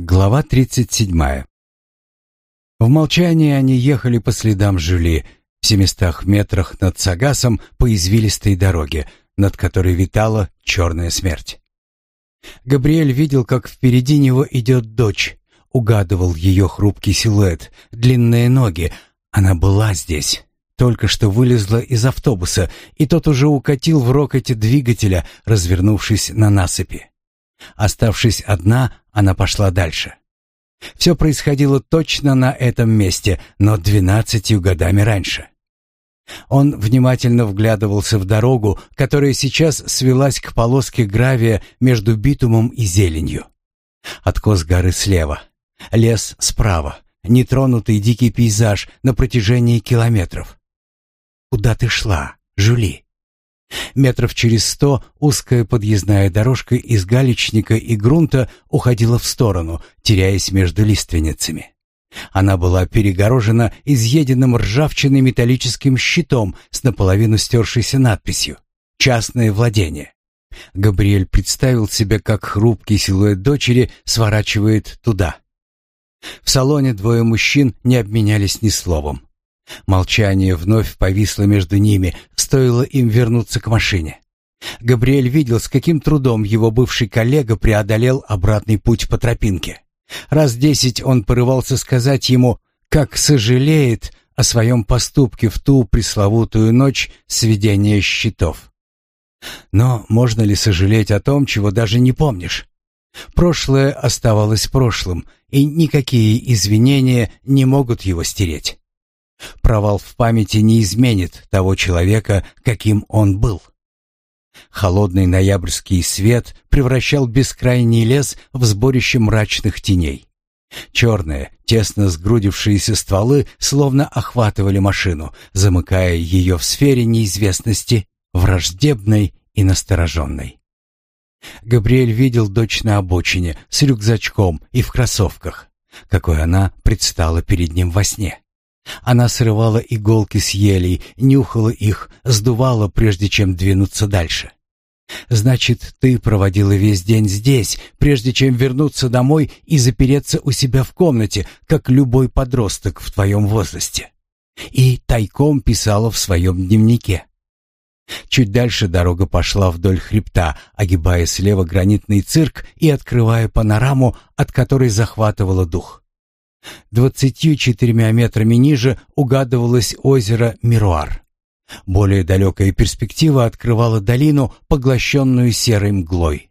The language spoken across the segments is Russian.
Глава 37. В молчании они ехали по следам Жюли, в семистах метрах над Сагасом по извилистой дороге, над которой витала черная смерть. Габриэль видел, как впереди него идет дочь, угадывал ее хрупкий силуэт, длинные ноги. Она была здесь, только что вылезла из автобуса, и тот уже укатил в рокоте двигателя, развернувшись на насыпи. Оставшись одна, она пошла дальше. Все происходило точно на этом месте, но двенадцатью годами раньше. Он внимательно вглядывался в дорогу, которая сейчас свелась к полоске гравия между битумом и зеленью. Откос горы слева, лес справа, нетронутый дикий пейзаж на протяжении километров. «Куда ты шла, Жюли?» Метров через сто узкая подъездная дорожка из галечника и грунта уходила в сторону, теряясь между лиственницами. Она была перегорожена изъеденным ржавчиной металлическим щитом с наполовину стершейся надписью «Частное владение». Габриэль представил себе, как хрупкий силуэт дочери сворачивает туда. В салоне двое мужчин не обменялись ни словом. Молчание вновь повисло между ними, стоило им вернуться к машине. Габриэль видел, с каким трудом его бывший коллега преодолел обратный путь по тропинке. Раз десять он порывался сказать ему, как сожалеет о своем поступке в ту пресловутую ночь сведения счетов. Но можно ли сожалеть о том, чего даже не помнишь? Прошлое оставалось прошлым, и никакие извинения не могут его стереть. Провал в памяти не изменит того человека, каким он был. Холодный ноябрьский свет превращал бескрайний лес в сборище мрачных теней. Черные, тесно сгрудившиеся стволы словно охватывали машину, замыкая ее в сфере неизвестности, враждебной и настороженной. Габриэль видел дочь на обочине, с рюкзачком и в кроссовках, какой она предстала перед ним во сне. Она срывала иголки с елей, нюхала их, сдувала, прежде чем двинуться дальше. «Значит, ты проводила весь день здесь, прежде чем вернуться домой и запереться у себя в комнате, как любой подросток в твоем возрасте». И тайком писала в своем дневнике. Чуть дальше дорога пошла вдоль хребта, огибая слева гранитный цирк и открывая панораму, от которой захватывала дух. Двадцатью четырьмя метрами ниже угадывалось озеро Мируар. Более далекая перспектива открывала долину, поглощенную серой мглой.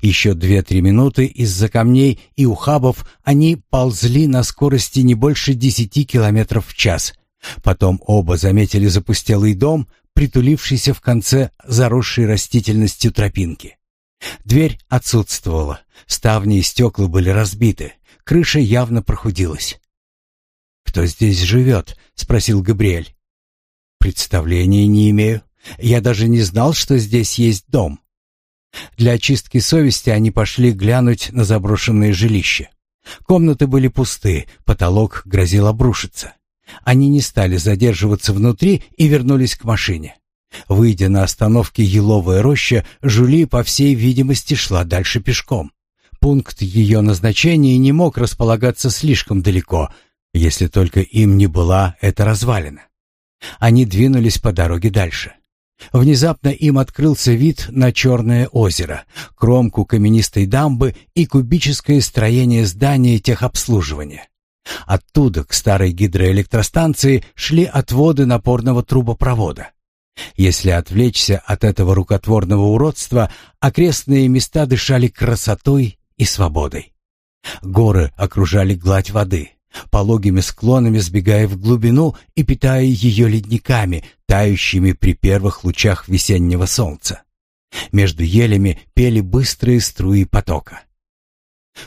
Еще две-три минуты из-за камней и ухабов они ползли на скорости не больше десяти километров в час. Потом оба заметили запустелый дом, притулившийся в конце заросшей растительностью тропинки. Дверь отсутствовала, ставни и стекла были разбиты крыша явно прохудилась. «Кто здесь живет?» — спросил Габриэль. «Представления не имею. Я даже не знал, что здесь есть дом». Для очистки совести они пошли глянуть на заброшенное жилище. Комнаты были пусты, потолок грозил обрушиться. Они не стали задерживаться внутри и вернулись к машине. Выйдя на остановке Еловая роща, Жули, по всей видимости, шла дальше пешком пункт ее назначения не мог располагаться слишком далеко, если только им не была эта развалина. Они двинулись по дороге дальше. Внезапно им открылся вид на Черное озеро, кромку каменистой дамбы и кубическое строение здания техобслуживания. Оттуда к старой гидроэлектростанции шли отводы напорного трубопровода. Если отвлечься от этого рукотворного уродства, окрестные места дышали красотой и свободой. Горы окружали гладь воды, пологими склонами сбегая в глубину и питая ее ледниками, тающими при первых лучах весеннего солнца. Между елями пели быстрые струи потока.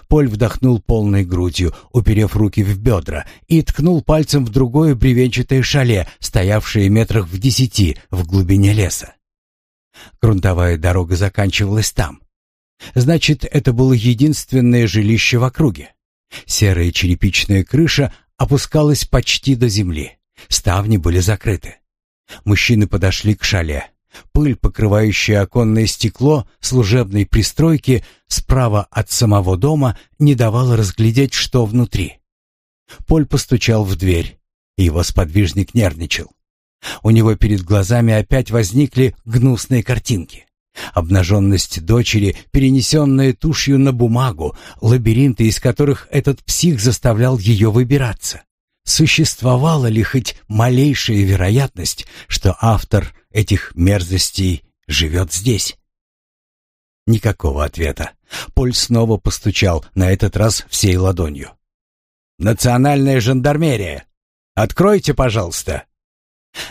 Поль вдохнул полной грудью, уперев руки в бедра, и ткнул пальцем в другое бревенчатое шале, стоявшее метрах в десяти в глубине леса. Грунтовая дорога заканчивалась там, Значит, это было единственное жилище в округе. Серая черепичная крыша опускалась почти до земли. Ставни были закрыты. Мужчины подошли к шале. Пыль, покрывающая оконное стекло служебной пристройки справа от самого дома, не давала разглядеть, что внутри. Поль постучал в дверь. Его сподвижник нервничал. У него перед глазами опять возникли гнусные картинки. Обнаженность дочери, перенесенная тушью на бумагу, лабиринты, из которых этот псих заставлял ее выбираться. Существовала ли хоть малейшая вероятность, что автор этих мерзостей живет здесь? Никакого ответа. Поль снова постучал, на этот раз всей ладонью. «Национальная жандармерия! Откройте, пожалуйста!»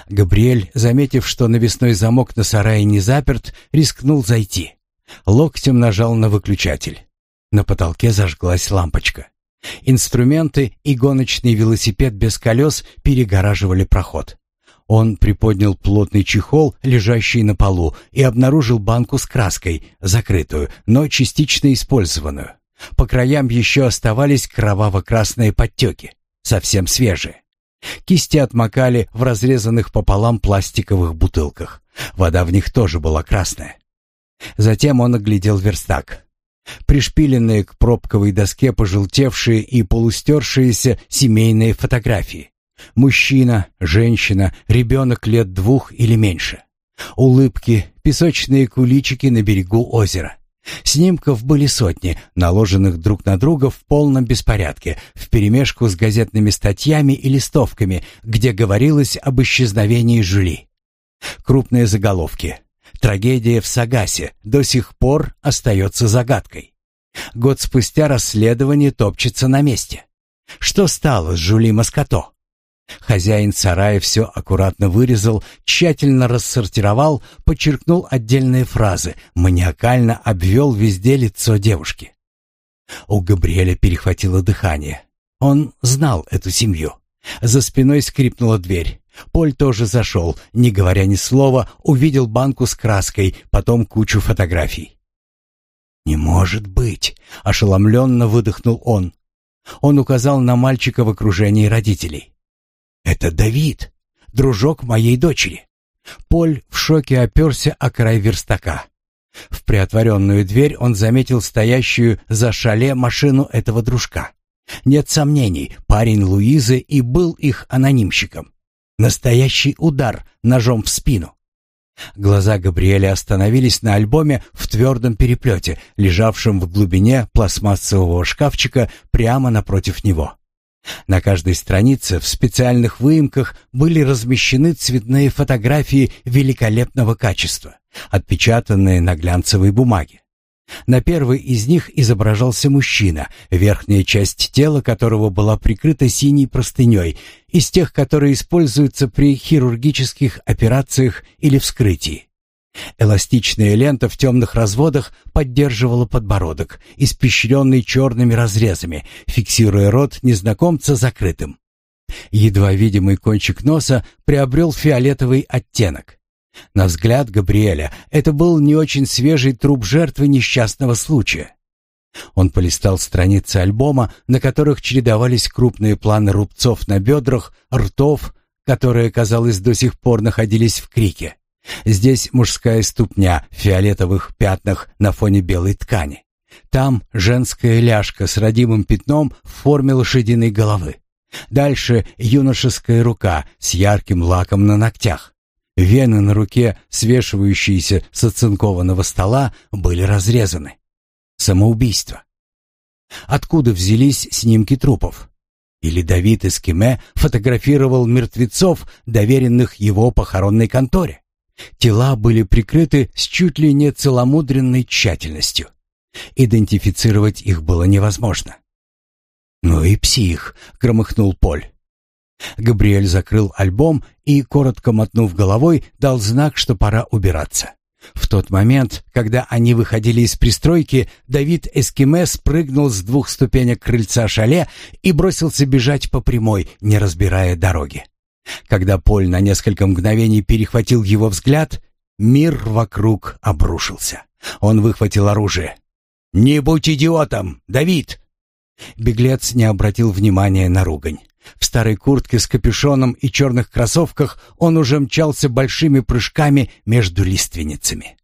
Габриэль, заметив, что навесной замок на сарае не заперт, рискнул зайти. Локтем нажал на выключатель. На потолке зажглась лампочка. Инструменты и гоночный велосипед без колес перегораживали проход. Он приподнял плотный чехол, лежащий на полу, и обнаружил банку с краской, закрытую, но частично использованную. По краям еще оставались кроваво-красные подтеки, совсем свежие. Кисти отмокали в разрезанных пополам пластиковых бутылках. Вода в них тоже была красная. Затем он оглядел верстак. Пришпиленные к пробковой доске пожелтевшие и полустершиеся семейные фотографии. Мужчина, женщина, ребенок лет двух или меньше. Улыбки, песочные куличики на берегу озера. Снимков были сотни, наложенных друг на друга в полном беспорядке, вперемешку с газетными статьями и листовками, где говорилось об исчезновении Жюли. Крупные заголовки. Трагедия в Сагасе до сих пор остается загадкой. Год спустя расследование топчется на месте. Что стало с Жюли Маскато? Хозяин сарая все аккуратно вырезал, тщательно рассортировал, подчеркнул отдельные фразы, маниакально обвел везде лицо девушки. У Габриэля перехватило дыхание. Он знал эту семью. За спиной скрипнула дверь. Поль тоже зашел, не говоря ни слова, увидел банку с краской, потом кучу фотографий. «Не может быть!» — ошеломленно выдохнул он. Он указал на мальчика в окружении родителей. «Это Давид, дружок моей дочери». Поль в шоке оперся о край верстака. В приотворенную дверь он заметил стоящую за шале машину этого дружка. Нет сомнений, парень Луизы и был их анонимщиком. Настоящий удар ножом в спину. Глаза Габриэля остановились на альбоме в твердом переплете, лежавшем в глубине пластмассового шкафчика прямо напротив него. На каждой странице в специальных выемках были размещены цветные фотографии великолепного качества, отпечатанные на глянцевой бумаге. На первой из них изображался мужчина, верхняя часть тела которого была прикрыта синей простыней, из тех, которые используются при хирургических операциях или вскрытии. Эластичная лента в темных разводах поддерживала подбородок, испещренный черными разрезами, фиксируя рот незнакомца закрытым. Едва видимый кончик носа приобрел фиолетовый оттенок. На взгляд Габриэля это был не очень свежий труп жертвы несчастного случая. Он полистал страницы альбома, на которых чередовались крупные планы рубцов на бедрах, ртов, которые, казалось, до сих пор находились в крике. Здесь мужская ступня в фиолетовых пятнах на фоне белой ткани. Там женская ляжка с родимым пятном в форме лошадиной головы. Дальше юношеская рука с ярким лаком на ногтях. Вены на руке, свешивающиеся с оцинкованного стола, были разрезаны. Самоубийство. Откуда взялись снимки трупов? Или Давид Эскиме фотографировал мертвецов, доверенных его похоронной конторе? Тела были прикрыты с чуть ли не целомудренной тщательностью. Идентифицировать их было невозможно. «Ну и псих», — громыхнул Поль. Габриэль закрыл альбом и, коротко мотнув головой, дал знак, что пора убираться. В тот момент, когда они выходили из пристройки, Давид Эскиме спрыгнул с двух ступенек крыльца шале и бросился бежать по прямой, не разбирая дороги. Когда Поль на несколько мгновений перехватил его взгляд, мир вокруг обрушился. Он выхватил оружие. «Не будь идиотом, Давид!» Беглец не обратил внимания на ругань. В старой куртке с капюшоном и черных кроссовках он уже мчался большими прыжками между лиственницами.